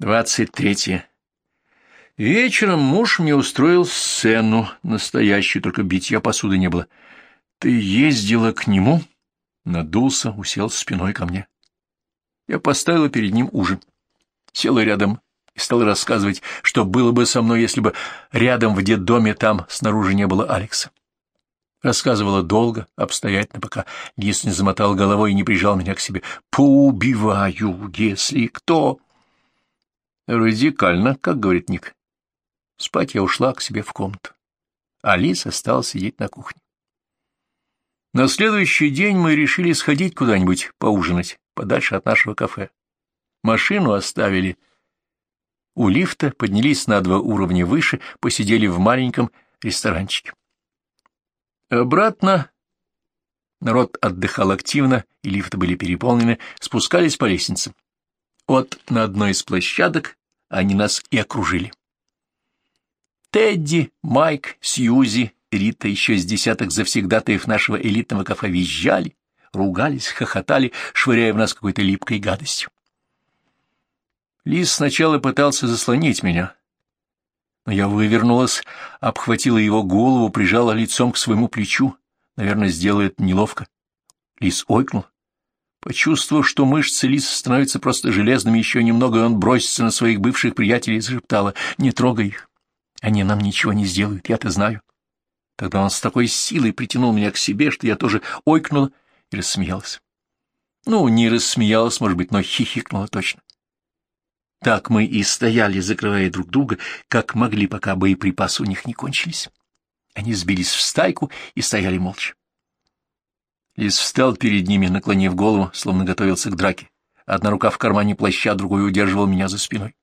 Двадцать третье. Вечером муж мне устроил сцену, настоящую, только битья посуды не было. Ты ездила к нему? Надулся, усел спиной ко мне. Я поставила перед ним ужин. Села рядом и стала рассказывать, что было бы со мной, если бы рядом в детдоме там снаружи не было Алекса. Рассказывала долго, обстоятельно, пока Лис не замотал головой и не прижал меня к себе. «Поубиваю, если кто...» Радикально, как говорит Ник. Спать я ушла к себе в комнату. Алис осталась сидеть на кухне. На следующий день мы решили сходить куда-нибудь поужинать, подальше от нашего кафе. Машину оставили у лифта, поднялись на два уровня выше, посидели в маленьком ресторанчике. Обратно народ отдыхал активно, и лифты были переполнены, спускались по лестницам. Вот на одной из площадок они нас и окружили. Тедди, Майк, Сьюзи, Рита, еще с десяток завсегдатаев нашего элитного кафе визжали, ругались, хохотали, швыряя в нас какой-то липкой гадостью. Лис сначала пытался заслонить меня, но я вывернулась, обхватила его голову, прижала лицом к своему плечу. Наверное, сделает неловко. Лис ойкнул. Почувствовав, что мышцы Лиса становятся просто железными, еще немного, он бросится на своих бывших приятелей и зашептала, «Не трогай их, они нам ничего не сделают, я-то знаю». Тогда он с такой силой притянул меня к себе, что я тоже ойкнула и рассмеялась. Ну, не рассмеялась, может быть, но хихикнула точно. Так мы и стояли, закрывая друг друга, как могли, пока боеприпасы у них не кончились. Они сбились в стайку и стояли молча. Лис встал перед ними, наклонив голову, словно готовился к драке. Одна рука в кармане плаща, другой удерживал меня за спиной.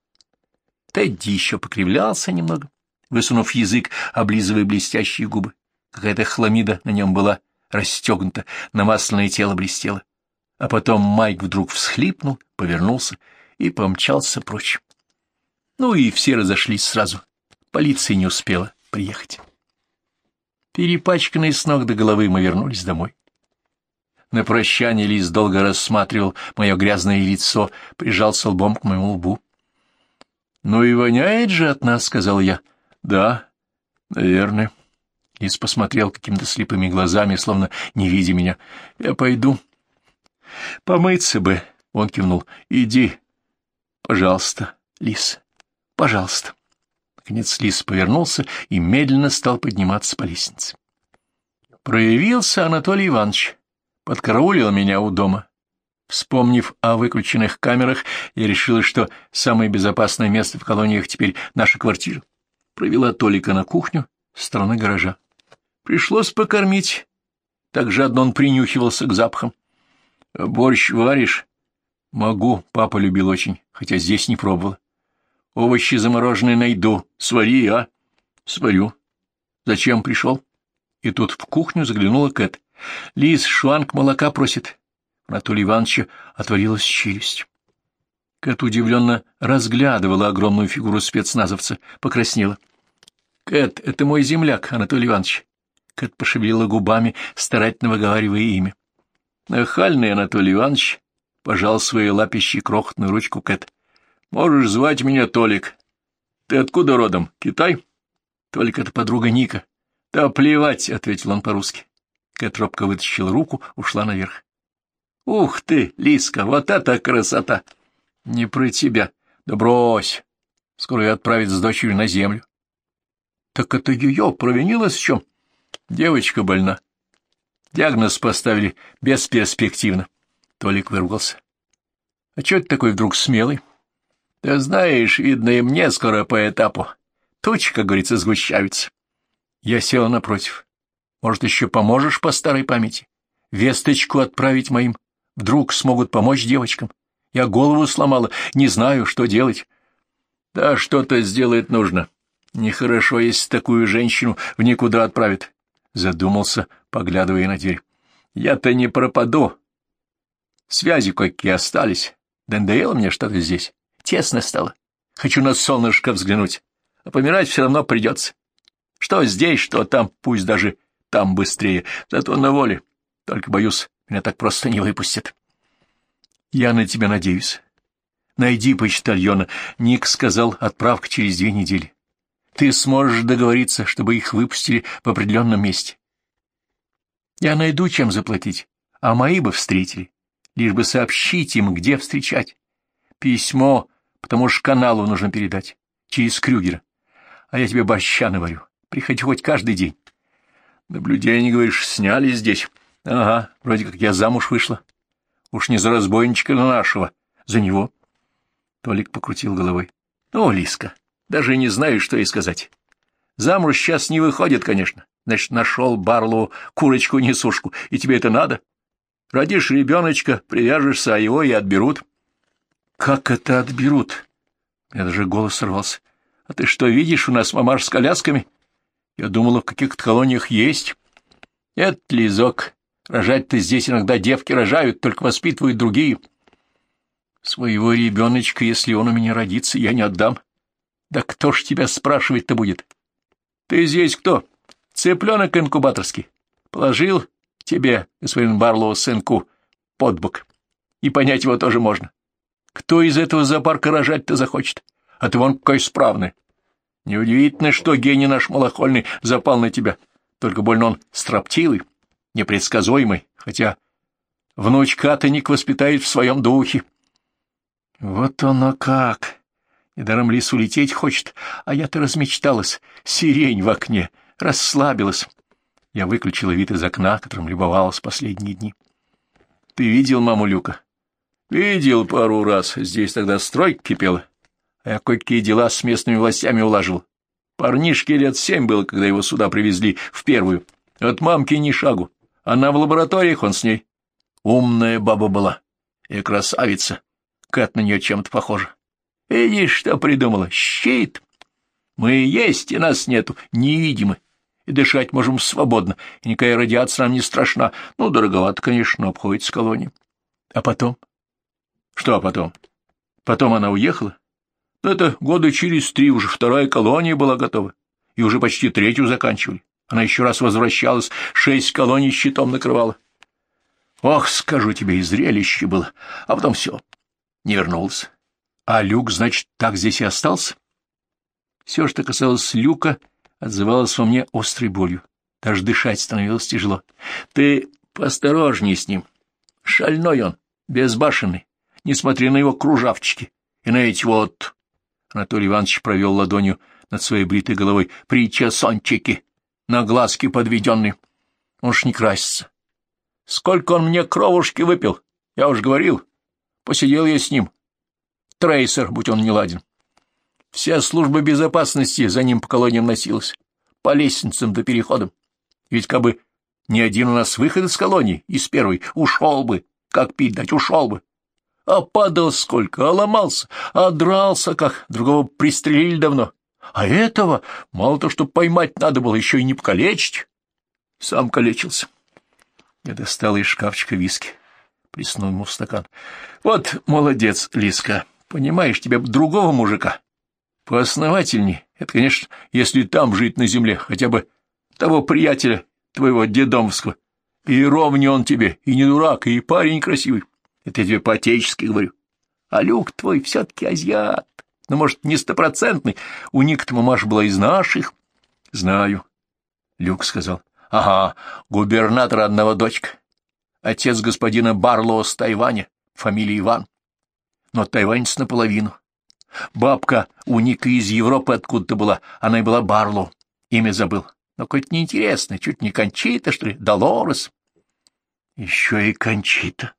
Тедди еще покривлялся немного, высунув язык, облизывая блестящие губы. Какая-то хламида на нем была расстегнута, намасленное тело блестело. А потом Майк вдруг всхлипнул, повернулся и помчался прочь. Ну и все разошлись сразу. Полиция не успела приехать. Перепачканные с ног до головы мы вернулись домой. На прощание Лис долго рассматривал мое грязное лицо, прижался лбом к моему лбу. — Ну и воняет же от нас, — сказал я. — Да, наверное. Лис посмотрел какими-то слепыми глазами, словно не видя меня. — Я пойду. — Помыться бы, — он кивнул. — Иди, Пожалуйста, Лис, пожалуйста. Наконец Лис повернулся и медленно стал подниматься по лестнице. Проявился Анатолий Иванович, подкараулил меня у дома. Вспомнив о выключенных камерах, я решила, что самое безопасное место в колониях теперь наша квартира. Провела Толика на кухню с стороны гаража. Пришлось покормить. Так жадно он принюхивался к запахам. — Борщ варишь? Могу, папа любил очень, хотя здесь не пробовал. Овощи замороженные найду. Свари, а? Сварю. Зачем пришел? И тут в кухню заглянула Кэт. Лиз шванг молока просит. Анатолий Ивановича отворилась челюсть. Кэт удивленно разглядывала огромную фигуру спецназовца, покраснела. — Кэт, это мой земляк, Анатолий Иванович. Кэт пошевелила губами, старательно выговаривая имя. Нахальный Анатолий Иванович пожал своей лапищей крохотную ручку Кэт. — Можешь звать меня Толик. Ты откуда родом? Китай? — Толик — это подруга Ника. — Да плевать, — ответил он по-русски. Кэт робко вытащила руку, ушла наверх. — Ух ты, Лиска, вот это красота! — Не про тебя. Да брось. Скоро я отправить с дочерью на землю. — Так это ее провинилась в чем? Девочка больна. Диагноз поставили бесперспективно. Толик выругался. — А чё ты такой вдруг смелый? — Да знаешь, видно и мне скоро по этапу. Тучи, как говорится, сгущаются. Я села напротив. Может, еще поможешь по старой памяти? Весточку отправить моим. Вдруг смогут помочь девочкам. Я голову сломала, не знаю, что делать. Да что-то сделать нужно. Нехорошо, если такую женщину в никуда отправят. Задумался, поглядывая на дверь. Я-то не пропаду, Связи какие остались. Надоело мне что-то здесь. Тесно стало. Хочу на солнышко взглянуть. А помирать все равно придется. Что здесь, что там, пусть даже там быстрее. Зато на воле. Только, боюсь, меня так просто не выпустят. Я на тебя надеюсь. Найди почтальона. Ник сказал, отправка через две недели. Ты сможешь договориться, чтобы их выпустили в определенном месте. Я найду, чем заплатить, а мои бы встретили, лишь бы сообщить им, где встречать. Письмо, потому что каналу нужно передать, через Крюгера. А я тебе борща наварю. Приходи хоть каждый день. Наблюдение, говоришь, сняли здесь. Ага, вроде как я замуж вышла. Уж не за разбойничка нашего, за него. Толик покрутил головой. Ну, Лиска, даже не знаю, что и сказать. Замуж сейчас не выходит, конечно. Значит, нашел Барлоу курочку-несушку, и тебе это надо? Родишь ребеночка, привяжешься, а его и отберут. Как это отберут? Я даже голос сорвался. А ты что, видишь, у нас мамаш с колясками? Я думала, в каких-то колониях есть. Это лизок. Рожать-то здесь иногда девки рожают, только воспитывают другие. Своего ребеночка, если он у меня родится, я не отдам. Да кто ж тебя спрашивать-то будет? Ты здесь кто? Цыпленок инкубаторский. Положил тебе, господин Барлоу, сынку, под бок. И понять его тоже можно. Кто из этого зоопарка рожать-то захочет? А ты вон какой справный. Неудивительно, что гений наш малохольный запал на тебя. Только больно он строптивый, непредсказуемый, хотя внучка-то Ник воспитает в своем духе. Вот оно как! Недаром лис улететь хочет, а я-то размечталась. Сирень в окне, расслабилась. Я выключила вид из окна, которым любовалась последние дни. Ты видел маму Люка? Видел пару раз. Здесь тогда стройка кипела. Я кое-какие дела с местными властями улаживал. Парнишке лет семь было, когда его сюда привезли, в первую. От мамки ни шагу. Она в лабораториях, он с ней. Умная баба была. И красавица. Кэт на нее чем-то похожа. Видишь, что придумала? Щит. Мы есть, и нас нету, невидимы. И дышать можем свободно, и никакая радиация нам не страшна. Ну, дороговато, конечно, но обходится колония. А потом? Что потом? Потом она уехала. Но это года через три уже вторая колония была готова, и уже почти третью заканчивали. Она еще раз возвращалась, шесть колоний щитом накрывала. Ох, скажу тебе, и зрелище было. А потом все, не вернулся. А Люк, значит, так здесь и остался? Все, что касалось Люка, отзывалось во мне острой болью. Даже дышать становилось тяжело. Ты поосторожней с ним. Шальной он, безбашенный. Не смотри на его кружавчики и на эти вот... Анатолий Иванович провел ладонью над своей бритой головой. Причесончики, на глазки подведенные. Он ж не красится. Сколько он мне кровушки выпил, я уж говорил. Посидел я с ним. Трейсер, будь он не ладен. Вся служба безопасности за ним по колониям носилась, по лестницам до переходам. Ведь как бы ни один у нас выход из колонии, из первой, ушел бы, как пить дать, ушел бы. А падал сколько, а ломался, а дрался, как другого пристрелили давно. А этого мало то, что поймать надо было, еще и не покалечить. Сам калечился. Я достал из шкафчика виски плеснул ему в стакан. — Вот молодец, Лиска, понимаешь, тебе другого мужика. Поосновательней. Это, конечно, если там жить на земле, хотя бы того приятеля твоего дедомского. И ровнее он тебе, и не дурак, и парень красивый. Это я тебе по-отечески говорю. А Люк твой все-таки азиат. Ну, может, не стопроцентный. У Ника-то мамаша была из наших. — Знаю. Люк сказал. — Ага, губернатора одного дочка отец господина Барлоу с Тайваня, фамилия Иван. Но тайванец наполовину. Бабка у Ника из Европы откуда-то была, она и была Барлоу. Имя забыл. Но какое-то неинтересное, чуть не Кончита, что ли, Долорес. Еще и Кончита.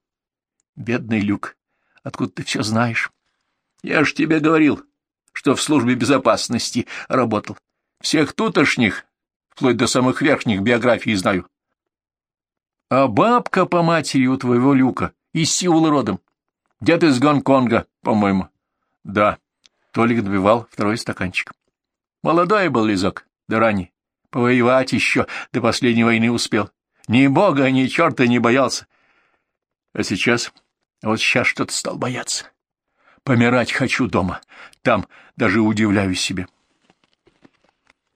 Бедный Люк, откуда ты все знаешь? Я ж тебе говорил, что в службе безопасности работал. Всех тутошних, вплоть до самых верхних биографий знаю. А бабка по матери у твоего Люка из Сеула родом. Дед из Гонконга, по-моему. Да. Толик добивал второй стаканчик. Молодой был Лизок, да ранний. Повоевать еще до последней войны успел. Ни бога, ни черта не боялся. А сейчас... Вот сейчас что-то стал бояться. Помирать хочу дома. Там даже удивляюсь себе.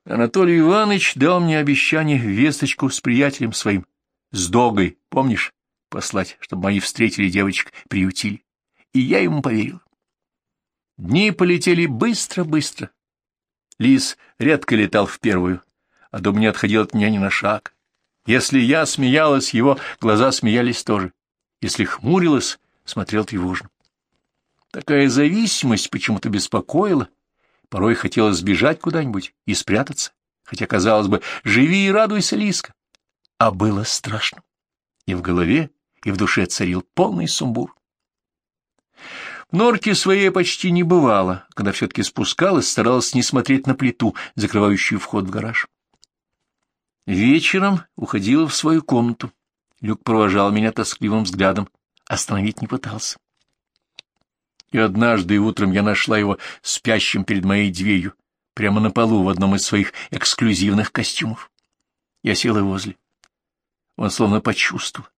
Анатолий Иванович дал мне обещание весточку с приятелем своим с Догой, помнишь, послать, чтобы мои встретили девочек, приютили. И я ему поверил. Дни полетели быстро-быстро. Лис редко летал в первую, а дом не отходил от меня ни на шаг. Если я смеялась, его глаза смеялись тоже. Если хмурилась, смотрел тревожно. Такая зависимость почему-то беспокоила. Порой хотелось сбежать куда-нибудь и спрятаться, хотя, казалось бы, живи и радуйся, Лиска. А было страшно. И в голове, и в душе царил полный сумбур. В норке своей почти не бывало, когда все-таки спускалась, старалась не смотреть на плиту, закрывающую вход в гараж. Вечером уходила в свою комнату. Люк провожал меня тоскливым взглядом, остановить не пытался. И однажды утром я нашла его спящим перед моей дверью, прямо на полу в одном из своих эксклюзивных костюмов. Я села возле. Он словно почувствовал.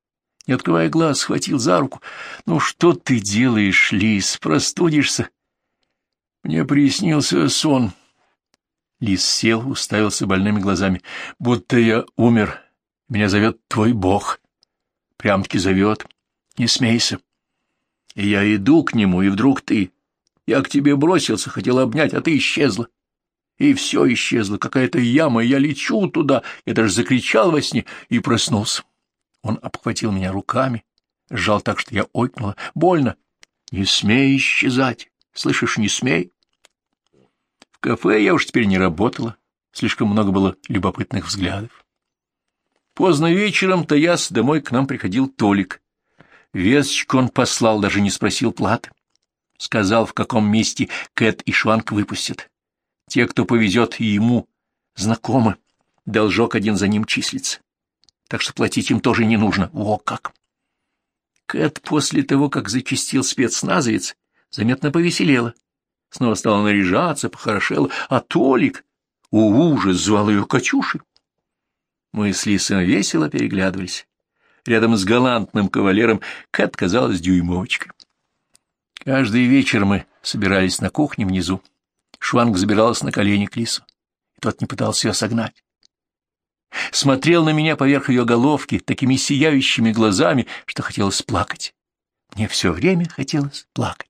Не открывая глаз, схватил за руку. «Ну что ты делаешь, Лис? Простудишься?» Мне приснился сон. Лис сел, уставился больными глазами. «Будто я умер. Меня зовет твой бог. Прям-таки зовет. Не смейся. И я иду к нему, и вдруг ты. Я к тебе бросился, хотел обнять, а ты исчезла. И все исчезло, какая-то яма, я лечу туда. Я даже закричал во сне и проснулся. Он обхватил меня руками, сжал так, что я ойкнула. Больно. Не смей исчезать. Слышишь, не смей кафе я уж теперь не работала, слишком много было любопытных взглядов. Поздно вечером Таяс домой к нам приходил Толик. Весточку он послал, даже не спросил платы. Сказал, в каком месте Кэт и Шванг выпустят. Те, кто повезет ему, знакомы. Должок один за ним числится. Так что платить им тоже не нужно. О, как! Кэт после того, как зачистил спецназовец, заметно повеселела снова стала наряжаться, похорошела, а Толик, о ужас, звал ее Катюшей. Мы с Лисом весело переглядывались. Рядом с галантным кавалером Кэт казалась дюймовочкой. Каждый вечер мы собирались на кухне внизу. Шванг забиралась на колени к Лису, тот не пытался ее согнать. Смотрел на меня поверх ее головки такими сияющими глазами, что хотелось плакать. Мне все время хотелось плакать.